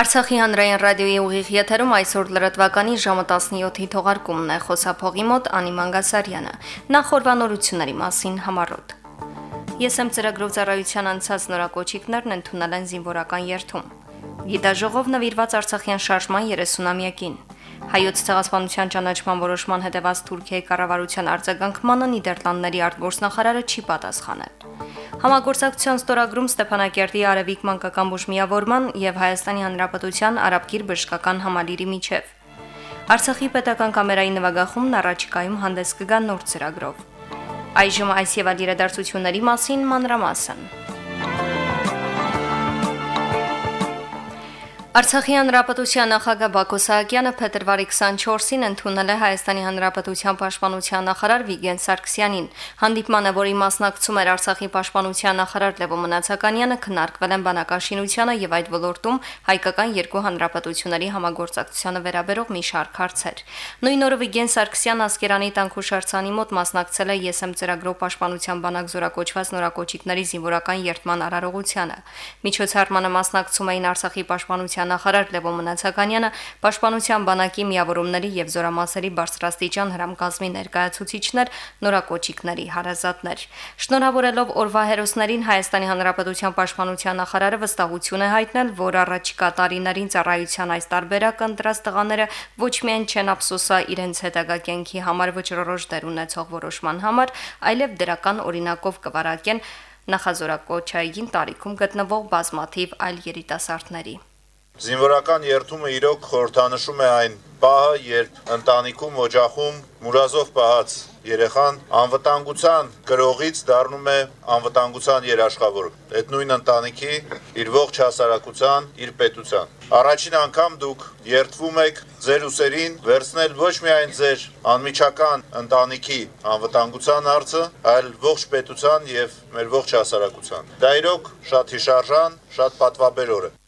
Արցախի հանրային ռադիոյի ուղիղ եթերում այսօր լրատվականի ժամը 17-ի թողարկումն է խոսափողի մոտ Անի Մանգասարյանը։ Նախորbanորությունների մասին համառոտ։ Ես եմ ծրագրով ծառայության անցած նորակոչիկներն ընդունել են զինվորական երթում։ Գիտաժողով նվիրված Արցախյան շարժման 30-ամյակին։ Հայոց ցեղասպանության ճանաչման որոշման հետևած Թուրքիայի կառավարության արձագանքմանը Նիդերլանդների արտգործնախարարը չի պատասխանել։ Համագործակցության ստորագրում Ստեփանակերտի Արևիկ մանկական բուժմիավորման եւ Հայաստանի Հանրապետության Արաբկիր բժշկական համալիրի միջև։ Արցախի պետական կամերայի նվագախումն առաջիկայում հանդես կգա նոր ծրագրով։ Այժմ այս եւ այլ իրադարձությունների մասին Արցախի հանրապետության նախագահ Բակո Սահակյանը փետրվարի 24-ին ընդունել է Հայաստանի հանրապետության պաշտպանության նախարար Վիգեն Սարգսյանին։ Հանդիպմանը, որի մասնակցում էր Արցախի պաշտպանության նախարար Լևո Մնացականյանը, քննարկվել են բանակաշինությանը եւ այդ ոլորտում հայկական երկու հանրապետությունների համագործակցությանը վերաբերող մի շարք հարցեր։ Նույն օրը Վիգեն Սարգսյանը Ասկերանի տանկուշարցանի մոտ մասնակցել է ԵՍՄ ծրագրով պաշտպանության բանակ զորակոչված նորակոչիկների զինվորական երթման արարողությանը։ Միջոցառմանը մասնակցում էին Արցախի պաշտպանության նախարար Լևո Մնացականյանը, Պաշտպանության բանակի միավորումների եւ զորամասերի բարձրաստիճան հրամկազմի ներկայացուցիչներ, նորակոչիկների հարազատներ։ Շնորհավորելով օրվա հերոսներին Հայաստանի Հանրապետության Պաշտպանության նախարարը վստահություն է հայտնել, որ առաջիկա տարիներին ծառայության այս տարբերակը ընտրած տղաները ոչ միայն չեն ափսոսա իրենց հետագա կյանքի համար վճռորոշ դեր ունեցող որոշման համար, այլև դրական օրինակով կվարակեն նախազորակոչային տարիքում գտնվող բազմաթիվ այլ երիտասարդների։ Զինվորական երթումը իրոք խորհրդանշում է այն պահը, երբ ընտանիքում օջախում մուրազով պահած երեխան անվտանգության գրողից դառնում է անվտանգության երաշխավոր։ Այդ նույն ընտանիքի իր ողջ հասարակության, իր պետության։ Առաջին անգամ դուք երթվում եք ձեր ուսերին վերցնել ոչ միայն ձեր անմիջական ընտանիքի անվտանգության հարցը, այլ ողջ պետության եւ մեր ողջ հասարակության։ Դա իրոք շատ հիշարժան, շատ պատվաբեր օր է։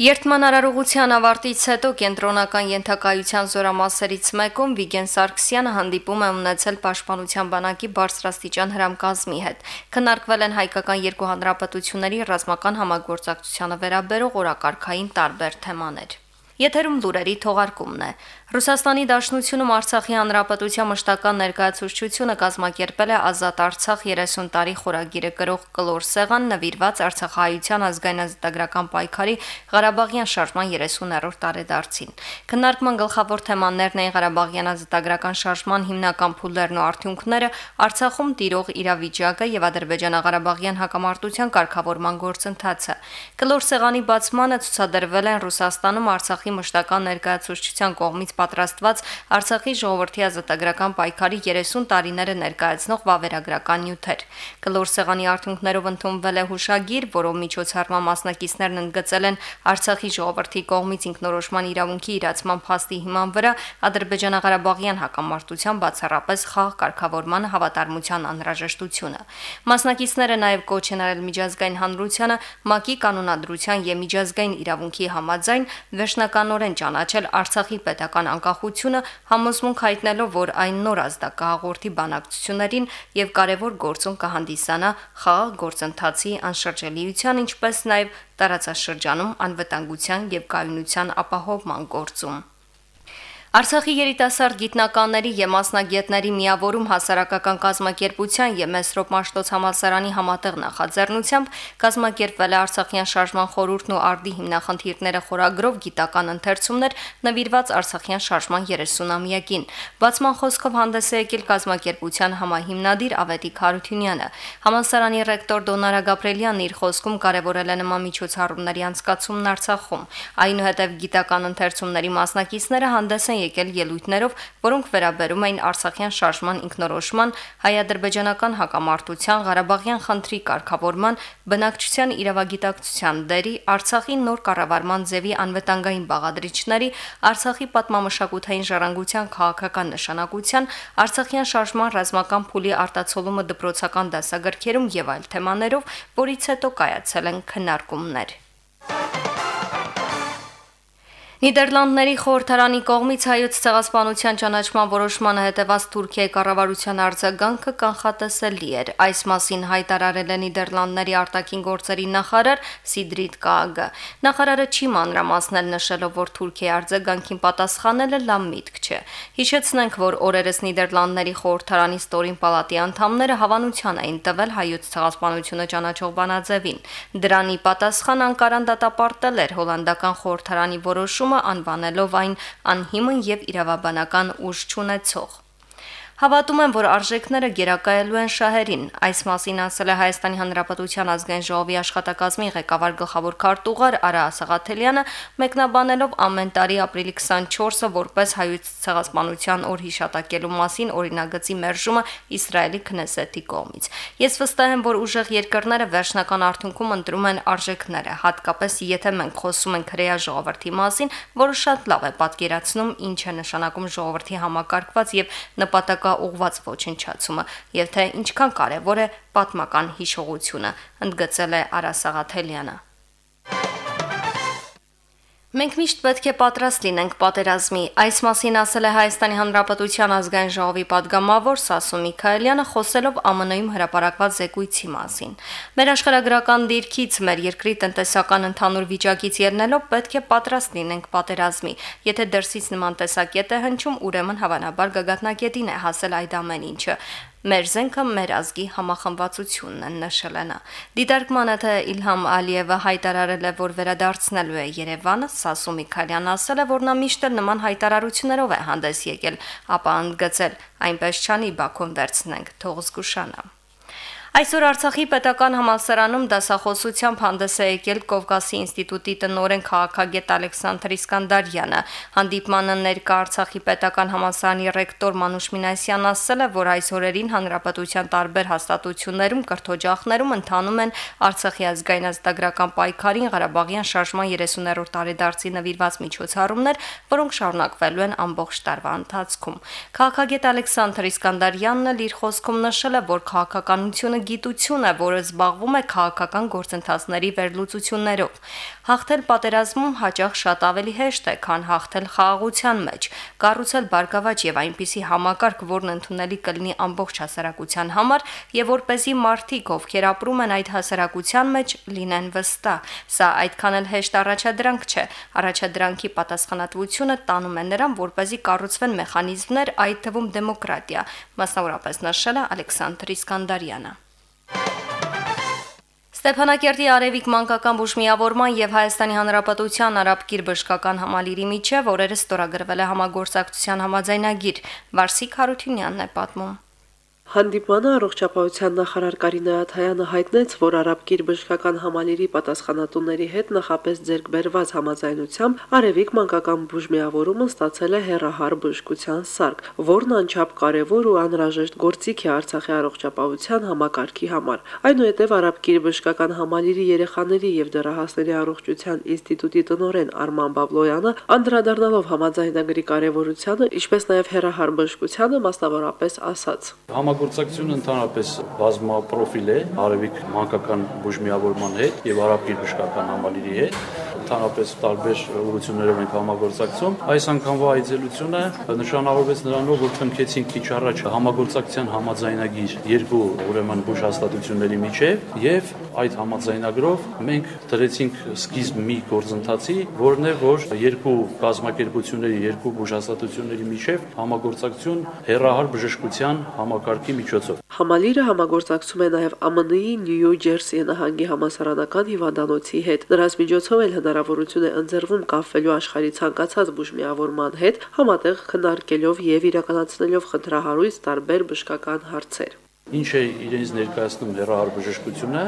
Երթման արարողության ավարտից հետո կենտրոնական ենթակայության զորամասերից մեկում Վիգեն Սարգսյանը հանդիպում է ունեցել Պաշտպանության բանակի բարձրաստիճան հրամկազմի հետ։ Քննարկվել են հայկական երկու հանրապետությունների ռազմական համագործակցությանը վերաբերող օրակարգային տարբեր թեմաներ։ Եթերում լուրերի թողարկումն է։ Ռուսաստանի Դաշնությունում Արցախի Հանրապետության մշտական ներկայացուցչությունը կազմակերպել է Ազատ Արցախ 30 տարի խորագիրը գրող կլոր սեղան նվիրված Արցախահայության ազգայնազտագրական պայքարի Ղարաբաղյան շարժման 30-րդ տարեդարձին։ Քննարկման գլխավոր թեմաներն էին Ղարաբաղյան ազատագրական շարժման հիմնական փուլերն ու արդյունքները, Արցախում տիրող իրավիճակը եւ Ադրբեջանա-Ղարաբաղյան հակամարտության կարգավորման գործընթացը։ Կլոր սեղանի բացմանը ցուցադրվել են Ռուսաստանում Արցախի մշտական ներկայացուցչության կողմից պատրաստված Արցախի ժողովրդի ազատագրական պայքարի 30 տարիները ներկայացնող վավերագրական նյութեր։ Կլոր սեղանի արդյունքներով ընդունվել է հուշագիր, որով միջոցառման մասնակիցներն ընդգծել են Արցախի ժողովրդի կողմից ինքնորոշման իրավունքի իրացման փաստի հիման վրա Ադրբեջանա-Ղարաբաղյան հակամարտության բացառապես խաղ կարգավորման հավատարմության անհրաժեշտությունը։ Մասնակիցները նաև կոչ են արել միջազգային հանրությանը ՄԱԿ-ի կանոնադրության եւ միջազգային իրավունքի համաձայն վերջնականորեն ճանաչել Արցախի պետական անկախությունը համոզմունք հայտնելով, որ այն նոր ազդակահաղորդի բանակցություններին եւ կարևոր գործոն կհանդիսանա խաղաղ գործընթացի անշրջելիության, ինչպես նաեւ տարածաշրջանում անվտանգության եւ կայունության ապահովման գործում։ Արցախի երիտասարդ գիտնականների եւ մասնագետների միավորում հասարակական կազմակերպության եւ Մեսրոպ Մաշտոց համալսարանի համատեղ նախաձեռնությամբ կազմակերպվել է Արցախյան շարժման խորհուրդն ու արդի հիմնախնդիրները խորագրով գիտական ընթերցումներ նվիրված Արցախյան շարժման 30-ամյակին։ Բացման խոսքով հանդես է եկել կազմակերպության համահիմնադիր Ավետիք Հարությունյանը։ Համալսարանի ռեկտոր Դոնարա Գաբրելյանն իր խոսքում կարևորել է նման միջոցառումների անցկացումն Արցախում։ Այնուհետև գիտական ընթերցումների մասնակիցները հանդես են եկել ելույթներով, որոնք վերաբերում էին Արցախյան շարժման ինքնորոշման, հայ-ադրբեջանական հակամարտության, Ղարաբաղյան խնդրի կարգավորման, բնակչության իրավագիտակցության դերի, Արցախի նոր կառավարման ձևի անվտանգային բաղադրիչների, Արցախի պատմամշակութային ժառանգության քաղաքական նշանակության, Արցախյան շարժման ռազմական փուլի արտացոլումը դպրոցական դասագրքերում եւ այլ թեմաներով, որից հետո կայացել են քննարկումներ։ Նիդերլանդների խորհրդարանի կողմից հայոց ցեղասպանության ճանաչման որոշմանը հետևած Թուրքիայի կառավարության արձագանքը կանխատեսելի էր։ Այս մասին հայտարարել է Նիդերլանդների արտաքին գործերի նախարար Սիդրիտ Կագը։ Նախարարը չի մանրամասնել նշելով, որ Թուրքիայի արձագանքին պատասխանելը լավ միտք չէ։ Հիշեցնենք, որ օրերս Նիդերլանդների խորհրդարանի ստորին պալատի անդամները հավանության էին տվել հայոց ցեղասպանությունը ճանաչող բանաձևին։ Դրանի պատասխան Անկարան դատապարտել էր հոլանդական խորհրդարանի որոշումը որոշումը անվանելով այն անհիմն եւ իրավաբանական ուժ չունեցող։ Հավատում եմ, որ արժեքները գերակայելու են շահերին։ Այս մասին ասել է Հայաստանի Հանրապետության ազգային ժողովի աշխատակազմի ղեկավար գլխավոր քարտուղար Արա Ասաղաթելյանը, մեկնաբանելով ամեն տարի ապրիլի 24-ը որպես հայոց ցեղասպանության օր հիշատակելու մասին օրինագծի մերժումը Իսրայելի քնեսետի կողմից։ Ես վստահ եմ, որ ուժեղ երկրները վերջնական արդյունքում ընտրում են արժեքները, հատկապես եթե մենք խոսում ենք հրեա ժողովրդի մասին, որը շատ լավ է պատկերացնում ինչ է նշանակում ժողովրդի համակարգված եւ նպատակ ապագա ուղված ոչնչացումը եւ թե ինչքան կարեւոր է պատմական հիշողությունը, ընդգծել է Արասաղաթելյանը։ Մենք միշտ պետք է պատրաստ լինենք պատերազմի։ Այս մասին ասել է Հայաստանի Հանրապետության ազգային ժողովի падգամավոր Սասու Միքայելյանը խոսելով ԱՄՆ-ում հրապարակված զեկույցի մասին։ Մեր աշխարհագրական դիրքից, մեր երկրի տնտեսական ընդհանուր վիճակից ելնելով պետք է պատրաստ լինենք պատերազմի։ Եթե դրսից նման տեսակետ է հնչում, ուրեմն հավանաբար գագաթնակետին է հասել այդ ամեն ինչը։ Մեր զենքը մեր ազգի համախմբվածությունն են նշել են։ Դիտարկմանը թե Իլհամ Ալիևը հայտարարել է, որ վերադարձնելու է Երևանը, Սասու Միքալյան ասել է, որ նա միշտ նման հայտարարություններով է հանդես եկել, ապա ընդգծել. այնպես չանի Բաքուն վերցնենք, թող զգուշանա։ Այսօր Արցախի պետական համալսարանում դասախոսությամբ հանդես է եկել Կովկասի ինստիտուտի տնօրեն քաղաքագետ Ալեքսանդր Իսկանդարյանը։ Հանդիպմանը ներկա Արցախի պետական համալսարանի ռեկտոր Մանուշ Մինասյանն ասել է, որ այս օրերին հանրապետության տարբեր հաստատություններում կրթօջախներում ընթանում են Արցախի ազգային ազգագրական պայքարին Ղարաբաղյան շարժման 30-րդ տարեդարձի նվիրված միջոցառումներ, որոնք շարունակվելու են ամբողջ տարվա ընթացքում։ Քաղաքագետ Ալեքսանդր Իսկանդարյանն իր խոսքում նշել է, որ քաղաքականությունը գիտություն է, որը զբաղվում է քաղաքական գործընթացների վերլուծություններով։ Հաղթել պատերազմում հաճախ շատ ավելի հեշտ է, քան հաղթել խաղաղության մեջ։ Կառուցել բարգավաճ եւ այնպիսի համակարգ, որն ընդունելի կլինի ամբողջ հասարակության համար եւ որ เป զի մարդիկ, ովքեր ապրում են այդ հասարակության մեջ, լինեն վստահ։ Սա այդքան էլ հեշտ առաջադրանք չէ։ Առաջադրանքի պատասխանատվությունը տանում է նրան, որ เป զի կառուցվեն մեխանիզմներ, այդ թվում դեմոկրատիա, մասնավորապես նշել է Ալեքսանդր Իսկանդարյանը։ Ստեփանակերտի Արևիկ մանկական բուժմիավորման եւ Հայաստանի Հանրապետության Արաբկիր բժշկական համալիրի միջև օրերս ստորագրվել է համագործակցության համաձայնագիր։ Վարսիկ Հարությունյանն է պատմում։ Հանդիպմանը առողջապահության նախարար Կարինե Աթայանը հայտնեց, որ Արաբկիր բժշկական համալիրի պատասխանատուների հետ նախապես ձեռք բերված համաձայնությամբ Արևիկ մանկական բուժմիավորումը ստացել է հերահար բժշկության սարք, որն անչափ կարևոր ու անհրաժեշտ գործիք է Արցախի առողջապահության համակարգի համար։ Այնուհետև Արաբկիր բժշկական համալիրի երեխաների եւ դեռահասների առողջության ինստիտուտի տնօրեն Արման Բաբլոյանը անդրադառնալով համաձայնագրի կարևորությանը, ինչպես նաեւ հերահար բժշկությանը, մասնավորապես ասաց. Համակ համագործակցությունը ընդհանրապես բազմապրոֆիլ է Արևիկ մանկական բուժմիավորման հետ եւ Արաբկիր բժշկական համալիրի հետ ընդհանրապես տարբեր ուղղություններով ենք համագործակցում։ Այս անգամվա այցելությունը նշանավորվեց նրանով, որ քննեցինք քիչ առաջ համագործակցության համաձայնագիր երկու ուրեմն բուժ հաստատությունների միջև եւ այդ համաձայնագրով մենք դրեցինք սկիզբ մի գործընթացի, որն է որ երկու կազմակերպությունների, երկու բուժ հաստատությունների միջև համագործակցություն հերահար բժշկության համակարգի միջոցով։ Համալիրը համագործակցում է նաև ԱՄՆ-ի Նյու Ջերսի նահանգի համասարանական հիվանդանոցի հետ։ Նրանց միջոցով էլ հնարավոր հնարավորություն է ընձեռվում կապվելու աշխարհի ցանկացած բուժմիավորման հետ, համատեղ քննարկելով եւ իրականացնելով խնդրահարույց տարբեր բժշկական հարցեր։ Ինչ է իրենց ներկայացնում հերահար բժշկությունը,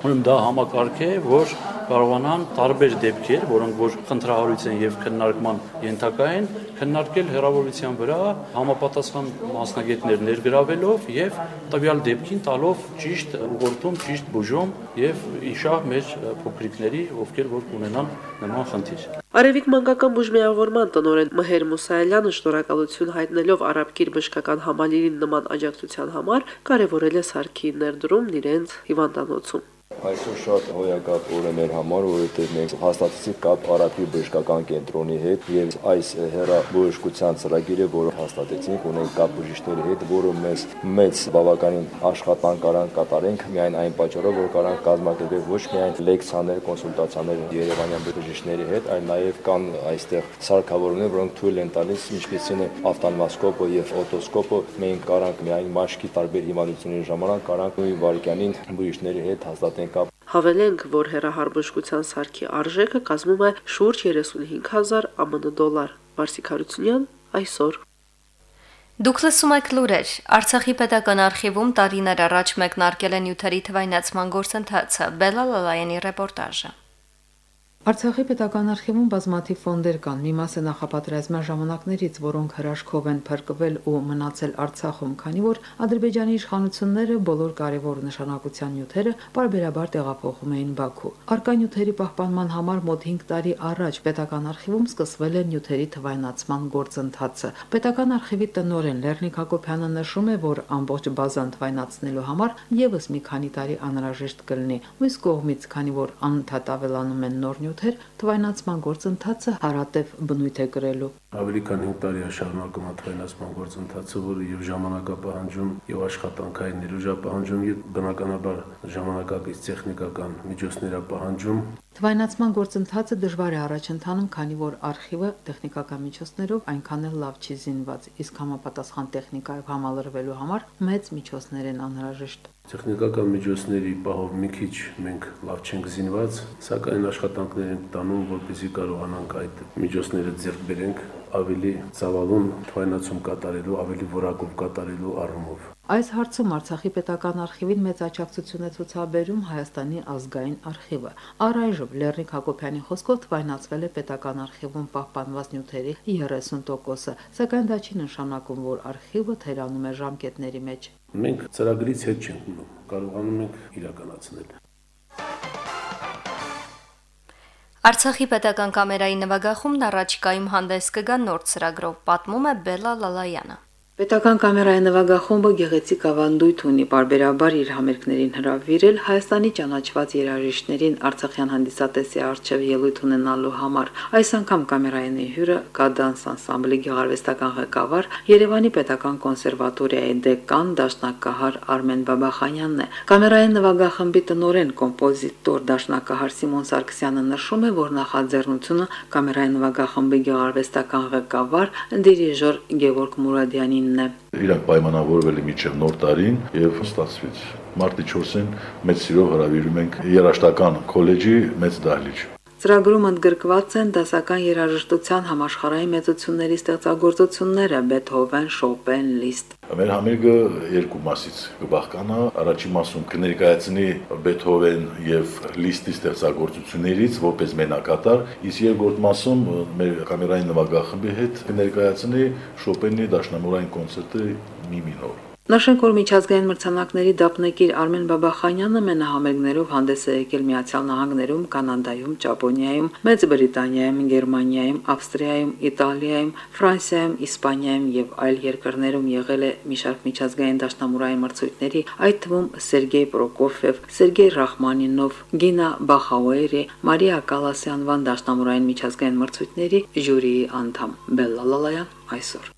ուրեմն դա համակարգ է, որ կարողանան տարբեր դեպքեր, որոնք որ խնդրահարույց են եւ քննարկման ենթակա են, քննարկել հերավորության վրա համապատասխան մասնագետներ ներգրավելով եւ տվյալ դեպքին տալով ճիշտ ուղղորդում, ճիշտ բուժում եւ իշահ մեր փոքրիկների, ովքեր որ ունենան նման խնդիր։ Արևիկ մանկական բուժմիավորման տնօրեն Մհեր Մուսայելյանը շնորհակալություն հայտնելով Արաբկիր բժշկական համալիրին նման աջակցության համար կարևորել է սարքի ներդրումն իրենց հիվանդանոցում։ Այսօր շատ հոյակապ օր է մեր համար, որովհետև մենք հաստատեցինք կապ Արաբի բժշկական կենտրոնի հետ եւ այս հերաբժշկության ծրագիրը, որը հաստատեցինք, ունենք կապ բժիշկների հետ, որը մեզ մեծ բավականին աշխատանք կարան կատարենք միայն այն պատճառով, որ կարան կազմակերպել ոչ միայն լեկցիաներ, կոնսուլտացիաներ Երևանյան բժիշկների հետ, այլ նաեւ կան այստեղ սարքավորումներ, որոնք թույլ են տալիս, ինչպեսին է ավտոմասկոպը եւ օտոսկոպը, մենք կարանք միայն մաշկի տարբեր հիմնությունների ժամանակ կարանք նույն վարքյանին բժիշկների հետ հաստատենք Հավելենք, որ հերահարբժշկության սարքի արժեքը կազմում է շուրջ 35000 ԱՄՆ դոլար։ Վարսիկ Հարությունյան այսօր Դուք լսում եք լուրեր։ Արցախի պետական արխիվում տարիներ առաջ մեկնարկել է նյութերի թվայնացման գործընթացը։ Բելա Լալայանի ռեպորտաժը։ Արցախի պետական արխիվում բազմաթիվ ֆոնդեր կան։ Մի մասը նախապատրաստման ժամանակներից, որոնք հրաշքով են փրկվել ու մնացել Արցախում, քանի որ Ադրբեջանի իշխանությունները բոլոր կարևոր նշանակության նյութերը բարբերաբար տեղափոխում էին Բաքու։ Արկա նյութերի պահպանման համար մոտ 5 տարի առաջ պետական արխիվում սկսվել է նյութերի թվայնացման գործընթացը։ Պետական արխիվի տնօրեն Լեռնիկ Հակոբյանը նշում է, որ ամբողջ բազան թվայնացնելու համար եւս մի քանի տարի անհրաժեշտ կլինի։ Մյուս կողմից, քանի որ անընդհատ ավելանում են նոր նյութեր, թվայնացման գործընթացը հարատև բնույթ է կրելու։ Ավելի քան 5 տարի է շարունակում թվայնացման գործընթացը, որը եւ ժամանակապահանջում եւ աշխատանքային ներուժ է պահանջում եւ բնականաբար ժամանակակից տեխնիկական միջոցներ է պահանջում։ Թվայնացման գործընթացը դժվար է առաջ ընթանում, քանի որ արխիվը տեխնիկական միջոցներով այնքան էլ լավ չի զինված, իսկ համապատասխան տեխնիկայով համալրվելու համար մեծ միջոցներ են անհրաժեշտ։ Տեխնիկական միջոցների պահով մի քիչ մենք լավ չենք զինված, սակայն աշխատանքներ ենք տանում, որպեսզի կարողանանք այդ միջոցները ձեռք բերենք ավելի ցավալուն թվայնացում կատարելու, ավելի որակով կատարելու առումով։ Այս հարցում Արցախի պետական արխիվին մեծ աջակցություն է ցուցաբերում Հայաստանի ազգային արխիվը։ Առայժմ Լեռնիկ Հակոբյանի խոսքով թվայնացվել է պետական արխիվում պահպանված նյութերի 30%-ը, սակայն դա չի նշանակում, որ արխիվը թերանում է ժամկետների մեջ։ Մենք ծրագրից հետ չենք մնում, կարողանում ենք իրականացնել։ Արցախի պետական կամերայի նվագախումն առաջիկայում հանդես կգա նոր ծրագրով, պատմում է Բելա Լալայանը։ Պետական կամերայի նվագախումբը գեղեցիկ ավանդույթ ունի բարբերաբար իր համերգներին հրավիրել Հայաստանի ճանաչված երաժիշտներին Արցախյան հանդիսատեսի արչև ելույթ ունենալու համար։ Այս անգամ կամերային հյուրը Կադանս անսամբլի գեղարվեստական ղեկավար Երևանի Պետական կոնսերվատորիայի դեկան դաշնակահար Արմեն Բաբախանյանն է։ Կամերային նվագախմբի տնօրեն կոմպոզիտոր դաշնակահար Սիմոն Սարգսյանը նշում է, որ նախաձեռնությունը կամերային նվագախմբի գեղարվեստական ղեկավար դիրիժոր Գևորգ Մուրադյանին ինն է։ Իրանք պայմանավորվել է միջև նոր տարին եւ ստացվեց։ Մարտի 4-ին մեծ սիրով հրավիրում ենք երաշտական քոլեջի մեծ դահլիճ։ Ծրագրում ընդգրկված են դասական երաժշտության համաշխարհային մեծությունների ստեղծագործությունները՝ Բեթհովեն, Շոպեն, Լիստ։ Մեր համերգը երկու մասից կբաղկանա։ Առաջին մասում կներկայացնի Բեթհովեն եւ Լիստի ստեղծագործություններից որպես մենակատար, իսկ երկրորդ մասում մեր կամերային նվագախմբի հետ կներկայացնի Շոպենի դաշնամուրային կոնցերտը մի մինոր։ Նշենք, որ միջազգային մրցանակների դափնեկիր Արմեն Բաբախանյանը մենահամերգներով հանդես է եկել Միացյալ Նահանգներում, Կանադայում, Ճապոնիայում, Մեծ Բրիտանիայում, Գերմանիայում, Ավստրիայում, Իտալիայում, Ֆրանսիայում, Իսպանիայում եւ այլ երկրներում եղել է մի շարք միջազգային դաշնամուրային մրցույթների, այդ թվում Սերգեյ Պրոկոֆև, Սերգեյ Ռախմանինով, Գինա Բախաուերի, Մարիա Կալասյանվան դաշնամուրային միջազգային մրցույթների ժյուրիի անդամ Բելլա Լալայան այսօր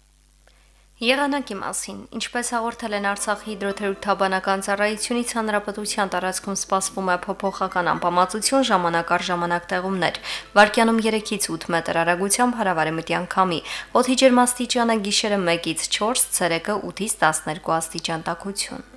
Եղանակի մասին, ինչպես հաղորդել են Արցախի հիդրոթերապևտաբանական ծառայությունից հանրապետության տարածքում սպասվում է փոփոխական անբավարարություն ժամանակ առ ժամանակ տեղումներ։ Վարկյանում 3-ից 8 մետր արագությամբ հարավարեմտյան քամի։ Օդի ջերմաստիճանը գիշերը 1-ից 4, ցերեկը 8-ից 12 աստիճան տաքություն։